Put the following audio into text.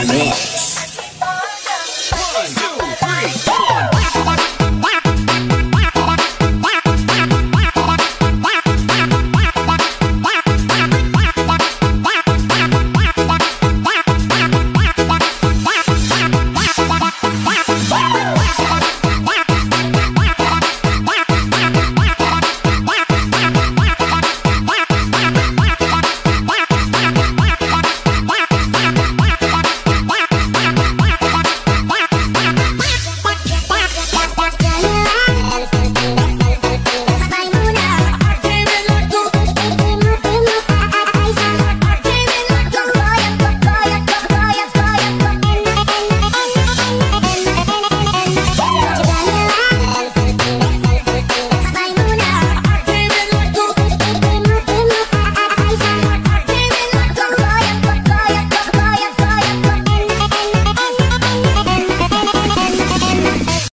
الناس